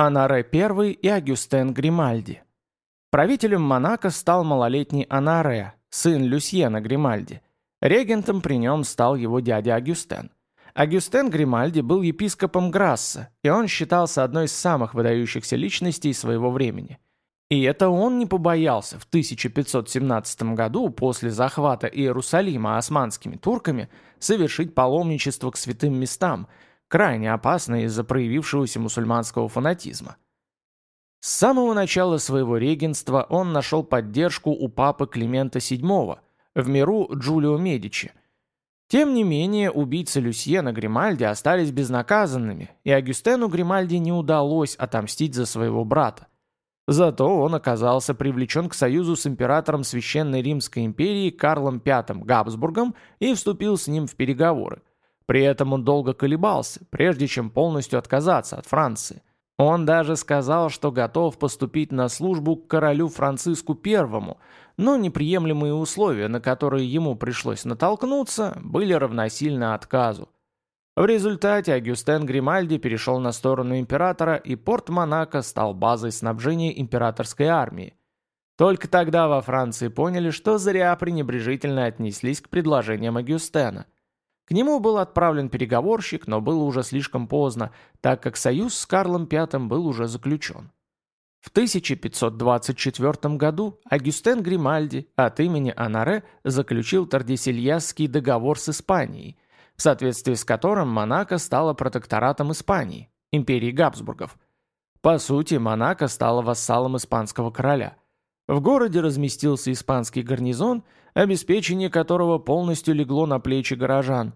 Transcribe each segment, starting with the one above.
Анаре I и Агюстен Гримальди. Правителем Монако стал малолетний Анаре, сын Люсьена Гримальди. Регентом при нем стал его дядя Агюстен. Агюстен Гримальди был епископом Грасса, и он считался одной из самых выдающихся личностей своего времени. И это он не побоялся в 1517 году, после захвата Иерусалима османскими турками, совершить паломничество к святым местам – крайне опасной из-за проявившегося мусульманского фанатизма. С самого начала своего регенства он нашел поддержку у папы Климента VII, в миру Джулио Медичи. Тем не менее, убийцы Люсьена Гримальди остались безнаказанными, и Агюстену Гримальди не удалось отомстить за своего брата. Зато он оказался привлечен к союзу с императором Священной Римской империи Карлом V Габсбургом и вступил с ним в переговоры. При этом он долго колебался, прежде чем полностью отказаться от Франции. Он даже сказал, что готов поступить на службу к королю Франциску Первому, но неприемлемые условия, на которые ему пришлось натолкнуться, были равносильны отказу. В результате Агюстен Гримальди перешел на сторону императора, и порт Монако стал базой снабжения императорской армии. Только тогда во Франции поняли, что зря пренебрежительно отнеслись к предложениям Агюстена – к нему был отправлен переговорщик, но было уже слишком поздно, так как союз с Карлом V был уже заключен. В 1524 году Агюстен Гримальди от имени Анаре заключил Тардисильясский договор с Испанией, в соответствии с которым Монако стала протекторатом Испании, империи Габсбургов. По сути, Монако стала вассалом испанского короля. В городе разместился испанский гарнизон – обеспечение которого полностью легло на плечи горожан.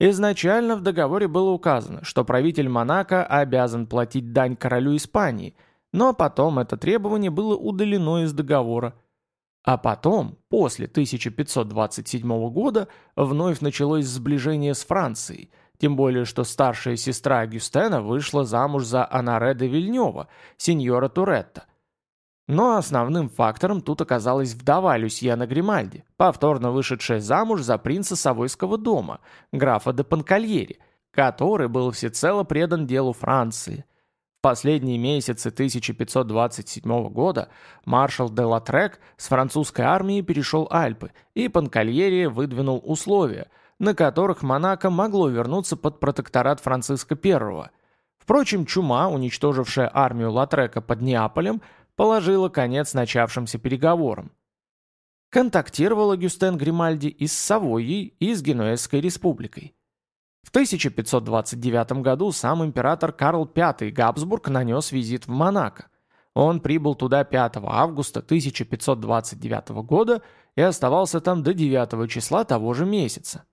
Изначально в договоре было указано, что правитель Монако обязан платить дань королю Испании, но потом это требование было удалено из договора. А потом, после 1527 года, вновь началось сближение с Францией, тем более что старшая сестра Агюстена вышла замуж за Анаре де Вильнева, сеньора Туретта, но основным фактором тут оказалась вдова Люсьена Гримальди, повторно вышедшая замуж за принца Савойского дома, графа де Панкальери, который был всецело предан делу Франции. В последние месяцы 1527 года маршал де Латрек с французской армией перешел Альпы, и Панкальери выдвинул условия, на которых Монако могло вернуться под протекторат Франциска I. Впрочем, чума, уничтожившая армию Латрека под Неаполем, положила конец начавшимся переговорам. Контактировал Гюстен Гримальди и с Савойей, и с Генуэзской республикой. В 1529 году сам император Карл V Габсбург нанес визит в Монако. Он прибыл туда 5 августа 1529 года и оставался там до 9 числа того же месяца.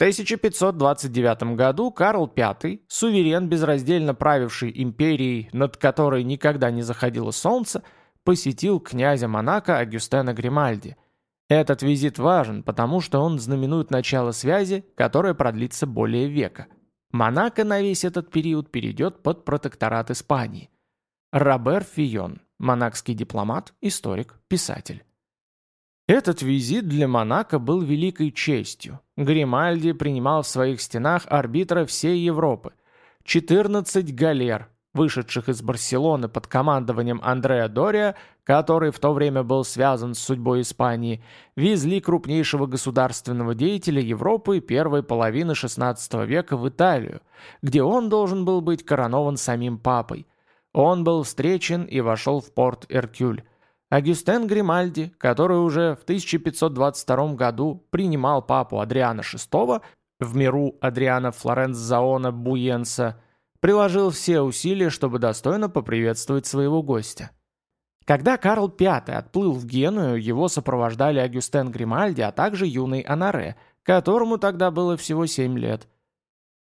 1529 году Карл V, суверен, безраздельно правивший империей, над которой никогда не заходило солнце, посетил князя Монако Агюстена Гримальди. Этот визит важен, потому что он знаменует начало связи, которая продлится более века. Монако на весь этот период перейдет под протекторат Испании. Робер Фион, монакский дипломат, историк, писатель. Этот визит для Монако был великой честью. Гримальди принимал в своих стенах арбитра всей Европы. 14 галер, вышедших из Барселоны под командованием Андреа Дория, который в то время был связан с судьбой Испании, везли крупнейшего государственного деятеля Европы первой половины XVI века в Италию, где он должен был быть коронован самим папой. Он был встречен и вошел в порт Эркюль. Агюстен Гримальди, который уже в 1522 году принимал папу Адриана VI, в миру Адриана Флоренцзаона Буенса, приложил все усилия, чтобы достойно поприветствовать своего гостя. Когда Карл V отплыл в Геную, его сопровождали Агюстен Гримальди, а также юный Анаре, которому тогда было всего 7 лет –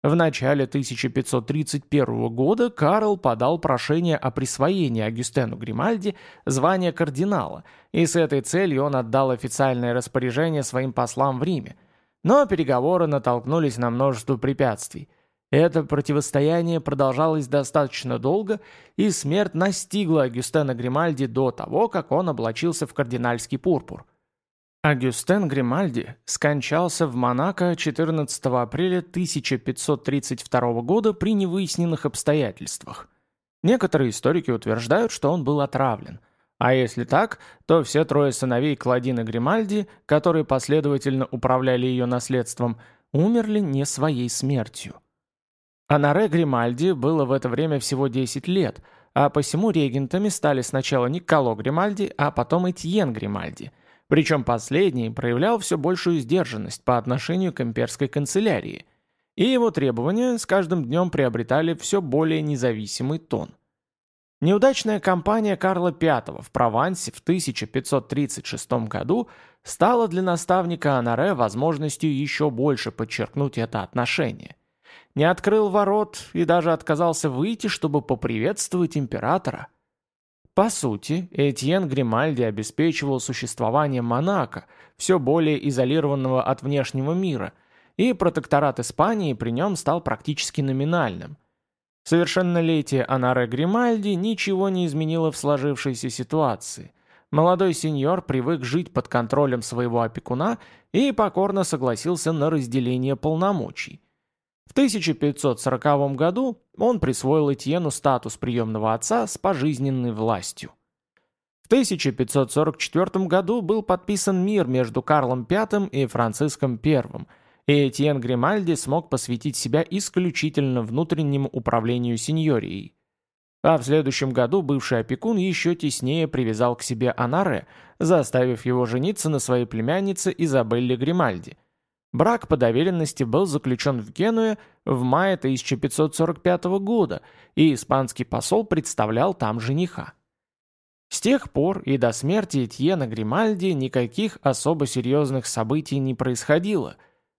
в начале 1531 года Карл подал прошение о присвоении Агюстену Гримальди звания кардинала, и с этой целью он отдал официальное распоряжение своим послам в Риме. Но переговоры натолкнулись на множество препятствий. Это противостояние продолжалось достаточно долго, и смерть настигла Агюстена Гримальди до того, как он облачился в кардинальский пурпур. Агюстен Гримальди скончался в Монако 14 апреля 1532 года при невыясненных обстоятельствах. Некоторые историки утверждают, что он был отравлен. А если так, то все трое сыновей Кладины Гримальди, которые последовательно управляли ее наследством, умерли не своей смертью. Анаре Гримальди было в это время всего 10 лет, а посему регентами стали сначала Николо Гримальди, а потом Этьен Гримальди. Причем последний проявлял все большую сдержанность по отношению к имперской канцелярии, и его требования с каждым днем приобретали все более независимый тон. Неудачная кампания Карла V в Провансе в 1536 году стала для наставника Анаре возможностью еще больше подчеркнуть это отношение не открыл ворот и даже отказался выйти, чтобы поприветствовать императора. По сути, Этьен Гримальди обеспечивал существование Монако, все более изолированного от внешнего мира, и протекторат Испании при нем стал практически номинальным. Совершеннолетие Анаре Гримальди ничего не изменило в сложившейся ситуации. Молодой сеньор привык жить под контролем своего опекуна и покорно согласился на разделение полномочий – в 1540 году он присвоил Этьену статус приемного отца с пожизненной властью. В 1544 году был подписан мир между Карлом V и Франциском I, и Этьен Гримальди смог посвятить себя исключительно внутреннему управлению сеньорией. А в следующем году бывший опекун еще теснее привязал к себе Анаре, заставив его жениться на своей племяннице Изабелле Гримальди – Брак по доверенности был заключен в Генуе в мае 1545 года, и испанский посол представлял там жениха. С тех пор и до смерти Этьена Гримальди никаких особо серьезных событий не происходило.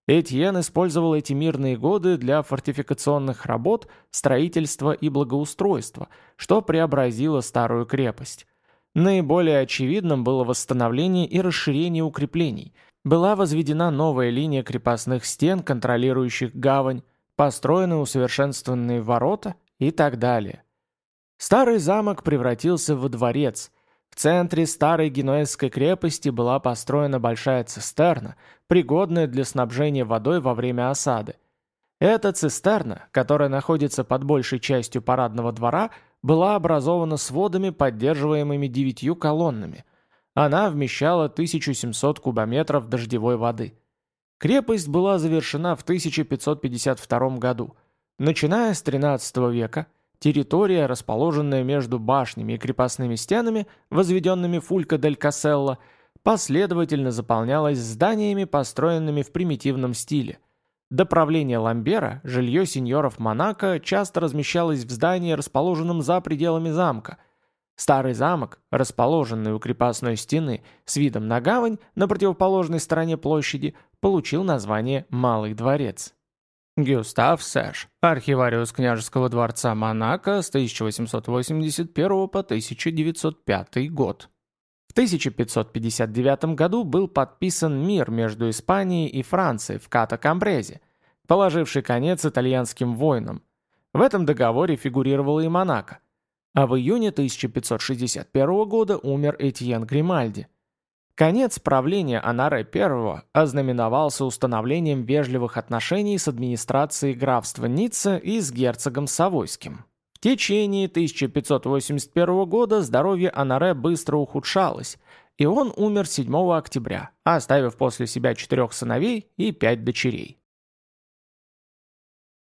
Этьен использовал эти мирные годы для фортификационных работ, строительства и благоустройства, что преобразило старую крепость. Наиболее очевидным было восстановление и расширение укреплений – была возведена новая линия крепостных стен, контролирующих гавань, построены усовершенствованные ворота и так далее. Старый замок превратился в дворец. В центре старой генуэзской крепости была построена большая цистерна, пригодная для снабжения водой во время осады. Эта цистерна, которая находится под большей частью парадного двора, была образована сводами, поддерживаемыми девятью колоннами – она вмещала 1700 кубометров дождевой воды. Крепость была завершена в 1552 году. Начиная с XIII века, территория, расположенная между башнями и крепостными стенами, возведенными Фулька дель Касселла, последовательно заполнялась зданиями, построенными в примитивном стиле. До правления Ламбера жилье сеньоров Монако часто размещалось в здании, расположенном за пределами замка – Старый замок, расположенный у крепостной стены с видом на гавань на противоположной стороне площади, получил название Малый дворец. Гюстав Сэш, архивариус княжеского дворца Монако с 1881 по 1905 год. В 1559 году был подписан мир между Испанией и Францией в Ката-Камбрезе, положивший конец итальянским войнам. В этом договоре фигурировала и Монако – а в июне 1561 года умер Этьен Гримальди. Конец правления Анаре I ознаменовался установлением вежливых отношений с администрацией графства Ницца и с герцогом Савойским. В течение 1581 года здоровье Анаре быстро ухудшалось, и он умер 7 октября, оставив после себя четырех сыновей и пять дочерей.